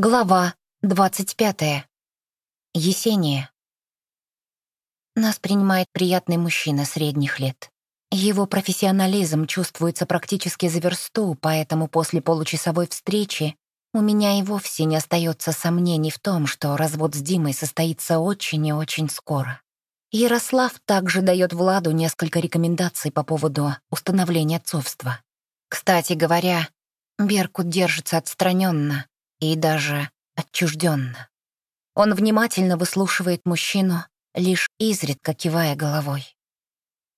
Глава двадцать пятая. Есения. Нас принимает приятный мужчина средних лет. Его профессионализм чувствуется практически за версту, поэтому после получасовой встречи у меня и вовсе не остается сомнений в том, что развод с Димой состоится очень и очень скоро. Ярослав также дает Владу несколько рекомендаций по поводу установления отцовства. Кстати говоря, Беркут держится отстраненно, и даже отчужденно. Он внимательно выслушивает мужчину, лишь изредка кивая головой.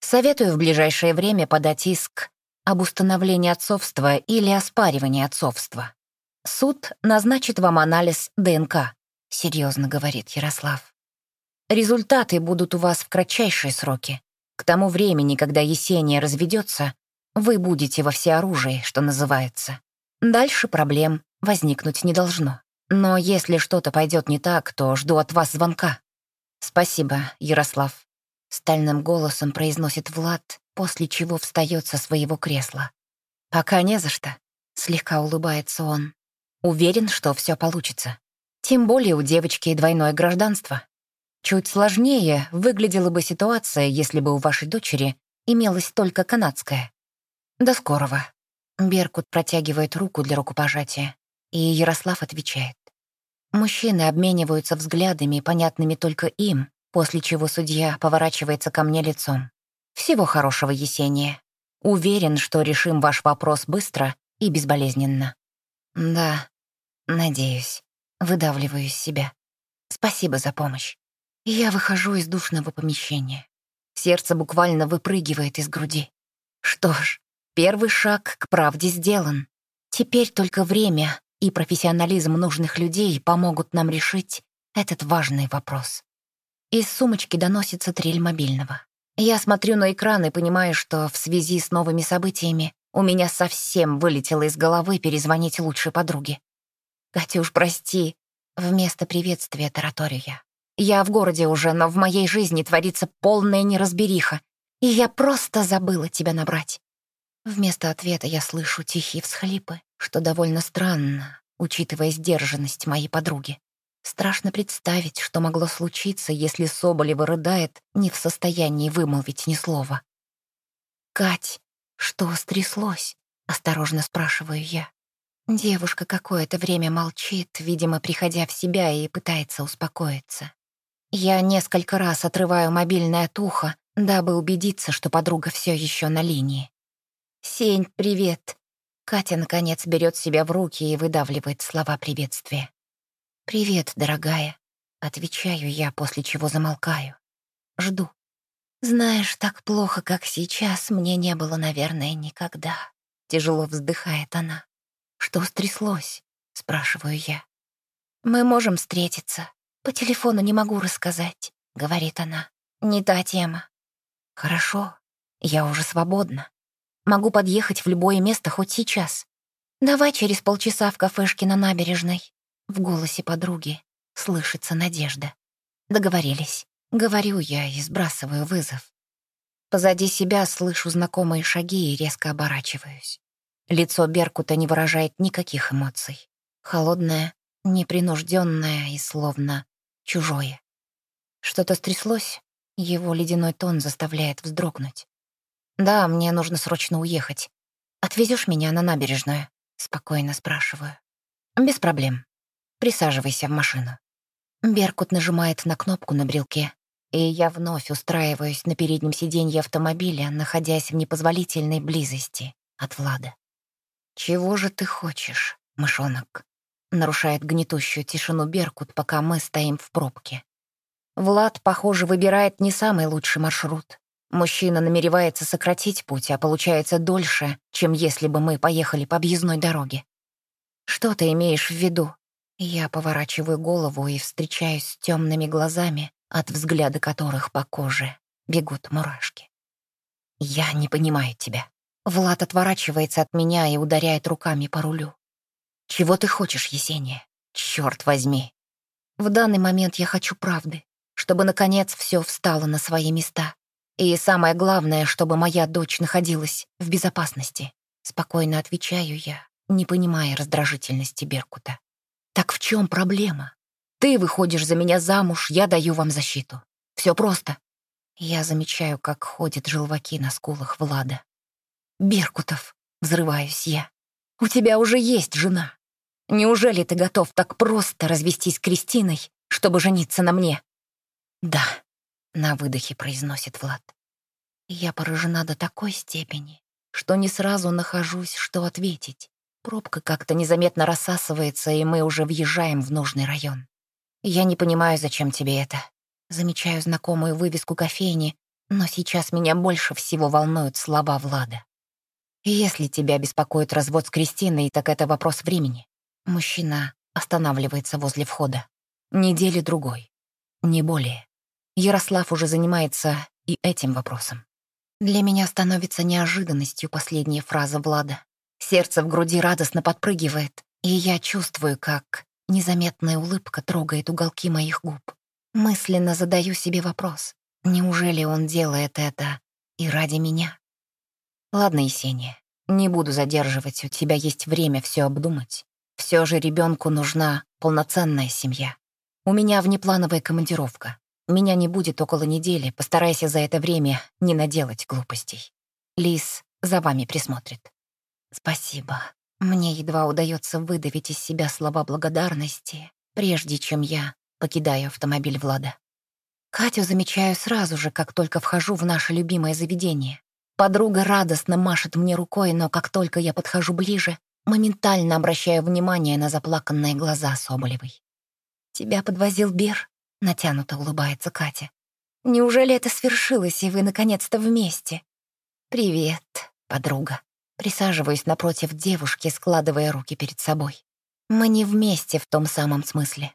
Советую в ближайшее время подать иск об установлении отцовства или оспаривании отцовства. Суд назначит вам анализ ДНК, серьезно говорит Ярослав. Результаты будут у вас в кратчайшие сроки. К тому времени, когда Есения разведется, вы будете во всеоружии, что называется. Дальше проблем возникнуть не должно. Но если что-то пойдет не так, то жду от вас звонка. Спасибо, Ярослав. Стальным голосом произносит Влад, после чего встает со своего кресла. Пока не за что. Слегка улыбается он. Уверен, что все получится. Тем более у девочки двойное гражданство. Чуть сложнее выглядела бы ситуация, если бы у вашей дочери имелось только канадское. До скорого. Беркут протягивает руку для рукопожатия. И Ярослав отвечает. Мужчины обмениваются взглядами, понятными только им, после чего судья поворачивается ко мне лицом. Всего хорошего, Есения. Уверен, что решим ваш вопрос быстро и безболезненно. Да, надеюсь. Выдавливаю из себя. Спасибо за помощь. Я выхожу из душного помещения. Сердце буквально выпрыгивает из груди. Что ж, первый шаг к правде сделан. Теперь только время и профессионализм нужных людей помогут нам решить этот важный вопрос. Из сумочки доносится трель мобильного. Я смотрю на экран и понимаю, что в связи с новыми событиями у меня совсем вылетело из головы перезвонить лучшей подруге. «Катюш, прости», вместо приветствия тараторию я. Я в городе уже, но в моей жизни творится полная неразбериха, и я просто забыла тебя набрать. Вместо ответа я слышу тихие всхлипы, что довольно странно, учитывая сдержанность моей подруги. Страшно представить, что могло случиться, если Соболева рыдает, не в состоянии вымолвить ни слова. «Кать, что стряслось?» — осторожно спрашиваю я. Девушка какое-то время молчит, видимо, приходя в себя и пытается успокоиться. Я несколько раз отрываю мобильное от уха, дабы убедиться, что подруга все еще на линии. «Сень, привет!» Катя, наконец, берет себя в руки и выдавливает слова приветствия. «Привет, дорогая», — отвечаю я, после чего замолкаю. Жду. «Знаешь, так плохо, как сейчас, мне не было, наверное, никогда», — тяжело вздыхает она. «Что стряслось?» — спрашиваю я. «Мы можем встретиться. По телефону не могу рассказать», — говорит она. «Не та тема». «Хорошо, я уже свободна. Могу подъехать в любое место хоть сейчас. Давай через полчаса в кафешке на набережной. В голосе подруги слышится надежда. Договорились. Говорю я и сбрасываю вызов. Позади себя слышу знакомые шаги и резко оборачиваюсь. Лицо Беркута не выражает никаких эмоций. Холодное, непринужденное и словно чужое. Что-то стряслось, его ледяной тон заставляет вздрогнуть. «Да, мне нужно срочно уехать. Отвезешь меня на набережную?» — спокойно спрашиваю. «Без проблем. Присаживайся в машину». Беркут нажимает на кнопку на брелке, и я вновь устраиваюсь на переднем сиденье автомобиля, находясь в непозволительной близости от Влада. «Чего же ты хочешь, мышонок?» — нарушает гнетущую тишину Беркут, пока мы стоим в пробке. Влад, похоже, выбирает не самый лучший маршрут. Мужчина намеревается сократить путь, а получается дольше, чем если бы мы поехали по объездной дороге. Что ты имеешь в виду? Я поворачиваю голову и встречаюсь с темными глазами, от взгляда которых по коже бегут мурашки. Я не понимаю тебя. Влад отворачивается от меня и ударяет руками по рулю. Чего ты хочешь, Есения? Черт возьми. В данный момент я хочу правды, чтобы, наконец, все встало на свои места. И самое главное, чтобы моя дочь находилась в безопасности. Спокойно отвечаю я, не понимая раздражительности Беркута. Так в чем проблема? Ты выходишь за меня замуж, я даю вам защиту. Все просто. Я замечаю, как ходят желваки на скулах Влада. «Беркутов», — взрываюсь я, — «у тебя уже есть жена. Неужели ты готов так просто развестись с Кристиной, чтобы жениться на мне?» «Да», — на выдохе произносит Влад. Я поражена до такой степени, что не сразу нахожусь, что ответить. Пробка как-то незаметно рассасывается, и мы уже въезжаем в нужный район. Я не понимаю, зачем тебе это. Замечаю знакомую вывеску кофейни, но сейчас меня больше всего волнуют слова Влада. Если тебя беспокоит развод с Кристиной, так это вопрос времени. Мужчина останавливается возле входа. Недели другой. Не более. Ярослав уже занимается и этим вопросом. Для меня становится неожиданностью последняя фраза Влада. Сердце в груди радостно подпрыгивает, и я чувствую, как незаметная улыбка трогает уголки моих губ. Мысленно задаю себе вопрос. Неужели он делает это и ради меня? Ладно, Есения, не буду задерживать, у тебя есть время все обдумать. Все же ребенку нужна полноценная семья. У меня внеплановая командировка. Меня не будет около недели, постарайся за это время не наделать глупостей. Лис за вами присмотрит. Спасибо. Мне едва удается выдавить из себя слова благодарности, прежде чем я покидаю автомобиль Влада. Катю замечаю сразу же, как только вхожу в наше любимое заведение. Подруга радостно машет мне рукой, но как только я подхожу ближе, моментально обращаю внимание на заплаканные глаза Соболевой. «Тебя подвозил Бер?» — натянуто улыбается Катя. «Неужели это свершилось, и вы наконец-то вместе?» «Привет, подруга». Присаживаюсь напротив девушки, складывая руки перед собой. Мы не вместе в том самом смысле.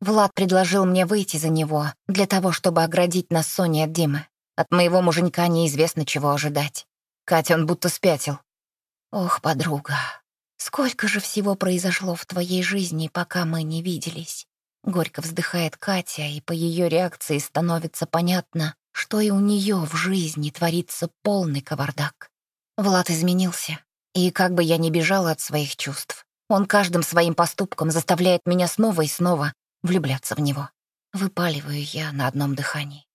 Влад предложил мне выйти за него для того, чтобы оградить нас Соней от Димы. От моего муженька неизвестно, чего ожидать. Катя, он будто спятил. Ох, подруга, сколько же всего произошло в твоей жизни, пока мы не виделись. Горько вздыхает Катя, и по ее реакции становится понятно, что и у нее в жизни творится полный кавардак. Влад изменился, и как бы я ни бежала от своих чувств, он каждым своим поступком заставляет меня снова и снова влюбляться в него. Выпаливаю я на одном дыхании.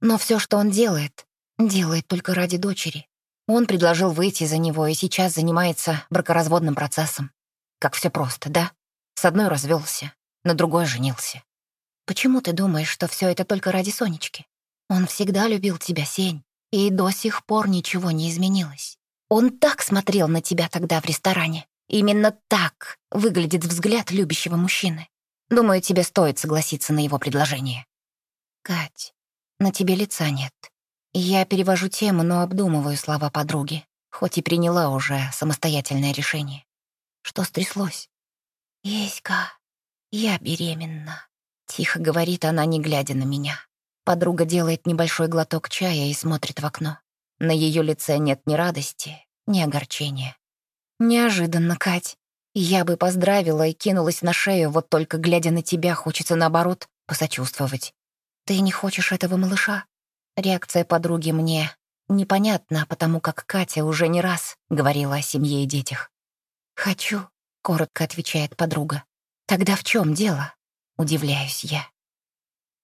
Но все, что он делает, делает только ради дочери. Он предложил выйти за него и сейчас занимается бракоразводным процессом. Как все просто, да? С одной развелся, на другой женился. Почему ты думаешь, что все это только ради Сонечки? Он всегда любил тебя, Сень, и до сих пор ничего не изменилось. Он так смотрел на тебя тогда в ресторане. Именно так выглядит взгляд любящего мужчины. Думаю, тебе стоит согласиться на его предложение. Кать, на тебе лица нет. Я перевожу тему, но обдумываю слова подруги, хоть и приняла уже самостоятельное решение. Что стряслось? Еська, я беременна. Тихо говорит она, не глядя на меня. Подруга делает небольшой глоток чая и смотрит в окно. На ее лице нет ни радости, ни огорчения. Неожиданно, Кать. Я бы поздравила и кинулась на шею, вот только глядя на тебя, хочется наоборот посочувствовать. Ты не хочешь этого малыша? Реакция подруги мне непонятна, потому как Катя уже не раз говорила о семье и детях. «Хочу», — коротко отвечает подруга. «Тогда в чем дело?» — удивляюсь я.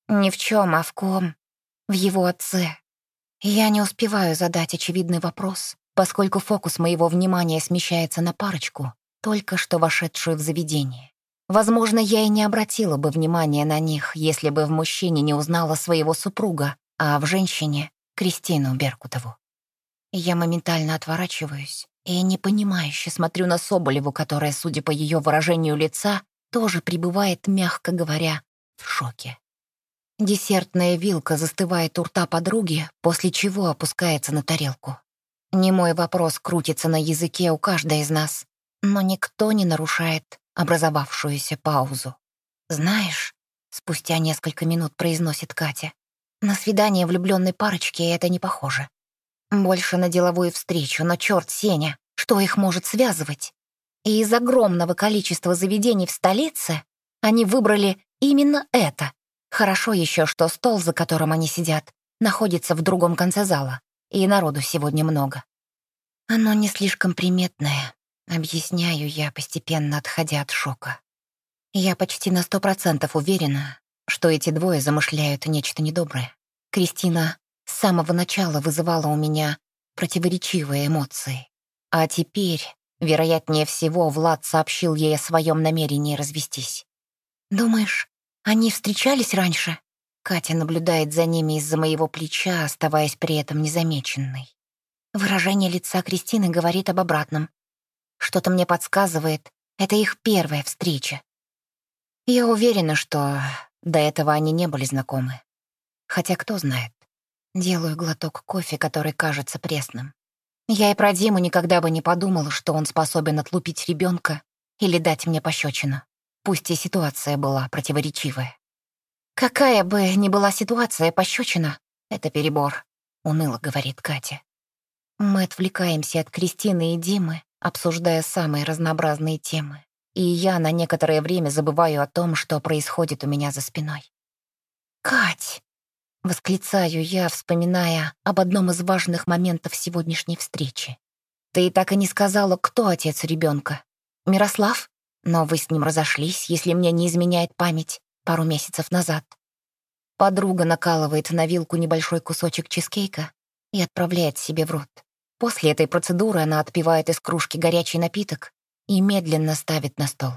«Ни в чем, а в ком? В его отце». Я не успеваю задать очевидный вопрос, поскольку фокус моего внимания смещается на парочку, только что вошедшую в заведение. Возможно, я и не обратила бы внимания на них, если бы в мужчине не узнала своего супруга, а в женщине — Кристину Беркутову. Я моментально отворачиваюсь и непонимающе смотрю на Соболеву, которая, судя по ее выражению лица, тоже пребывает, мягко говоря, в шоке. Десертная вилка застывает у рта подруги, после чего опускается на тарелку. Немой вопрос крутится на языке у каждой из нас, но никто не нарушает образовавшуюся паузу. «Знаешь», — спустя несколько минут произносит Катя, «на свидание влюбленной парочки это не похоже. Больше на деловую встречу, но черт, Сеня, что их может связывать? И из огромного количества заведений в столице они выбрали именно это. Хорошо еще, что стол, за которым они сидят, находится в другом конце зала, и народу сегодня много. Оно не слишком приметное, Объясняю я, постепенно отходя от шока. Я почти на сто процентов уверена, что эти двое замышляют нечто недоброе. Кристина с самого начала вызывала у меня противоречивые эмоции. А теперь, вероятнее всего, Влад сообщил ей о своем намерении развестись. «Думаешь, они встречались раньше?» Катя наблюдает за ними из-за моего плеча, оставаясь при этом незамеченной. Выражение лица Кристины говорит об обратном. Что-то мне подсказывает, это их первая встреча. Я уверена, что до этого они не были знакомы. Хотя кто знает. Делаю глоток кофе, который кажется пресным. Я и про Диму никогда бы не подумала, что он способен отлупить ребенка или дать мне пощечину. Пусть и ситуация была противоречивая. «Какая бы ни была ситуация, пощечина — это перебор», — уныло говорит Катя. Мы отвлекаемся от Кристины и Димы, обсуждая самые разнообразные темы. И я на некоторое время забываю о том, что происходит у меня за спиной. «Кать!» — восклицаю я, вспоминая об одном из важных моментов сегодняшней встречи. «Ты так и не сказала, кто отец ребенка? Мирослав? Но вы с ним разошлись, если мне не изменяет память, пару месяцев назад». Подруга накалывает на вилку небольшой кусочек чизкейка и отправляет себе в рот. После этой процедуры она отпивает из кружки горячий напиток и медленно ставит на стол.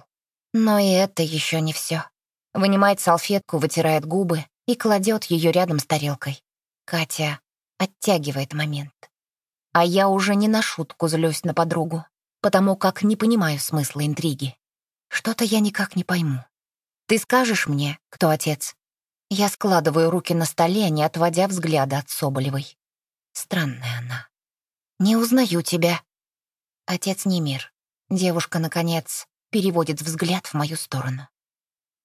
Но и это еще не все. Вынимает салфетку, вытирает губы и кладет ее рядом с тарелкой. Катя оттягивает момент. А я уже не на шутку злюсь на подругу, потому как не понимаю смысла интриги. Что-то я никак не пойму. Ты скажешь мне, кто отец? Я складываю руки на столе, не отводя взгляда от Соболевой. Странная она. «Не узнаю тебя». Отец не мир. Девушка, наконец, переводит взгляд в мою сторону.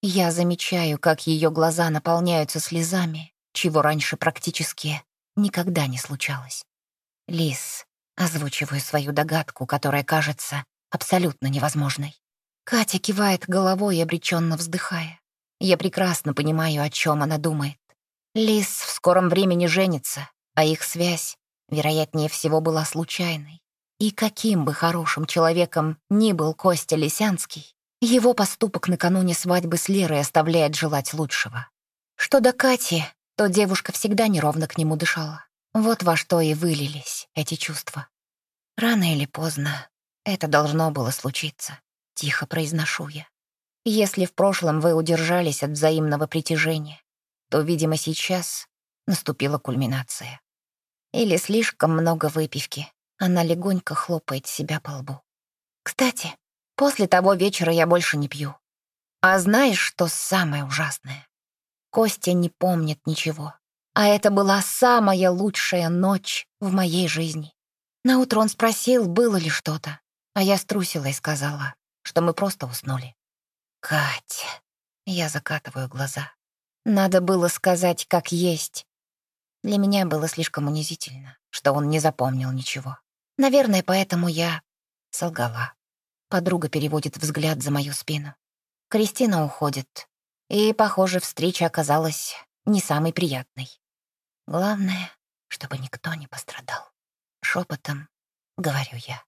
Я замечаю, как ее глаза наполняются слезами, чего раньше практически никогда не случалось. Лис, озвучиваю свою догадку, которая кажется абсолютно невозможной. Катя кивает головой, обреченно вздыхая. Я прекрасно понимаю, о чем она думает. Лис в скором времени женится, а их связь вероятнее всего, была случайной. И каким бы хорошим человеком ни был Костя Лисянский, его поступок накануне свадьбы с Лерой оставляет желать лучшего. Что до Кати, то девушка всегда неровно к нему дышала. Вот во что и вылились эти чувства. Рано или поздно это должно было случиться, тихо произношу я. Если в прошлом вы удержались от взаимного притяжения, то, видимо, сейчас наступила кульминация. Или слишком много выпивки. Она легонько хлопает себя по лбу. Кстати, после того вечера я больше не пью. А знаешь, что самое ужасное? Костя не помнит ничего. А это была самая лучшая ночь в моей жизни. Наутро он спросил, было ли что-то. А я струсила и сказала, что мы просто уснули. «Катя...» Я закатываю глаза. Надо было сказать, как есть, для меня было слишком унизительно, что он не запомнил ничего. Наверное, поэтому я солгала. Подруга переводит взгляд за мою спину. Кристина уходит, и, похоже, встреча оказалась не самой приятной. Главное, чтобы никто не пострадал. Шепотом говорю я.